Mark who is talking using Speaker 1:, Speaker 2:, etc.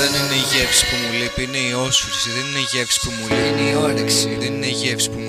Speaker 1: δεν είναι η γεύση που μου λείπει, είναι η όσφρηση. Δεν είναι η γεύση που μου λείπει,
Speaker 2: είναι η όρεξη.
Speaker 1: Δεν είναι η γεύση που μου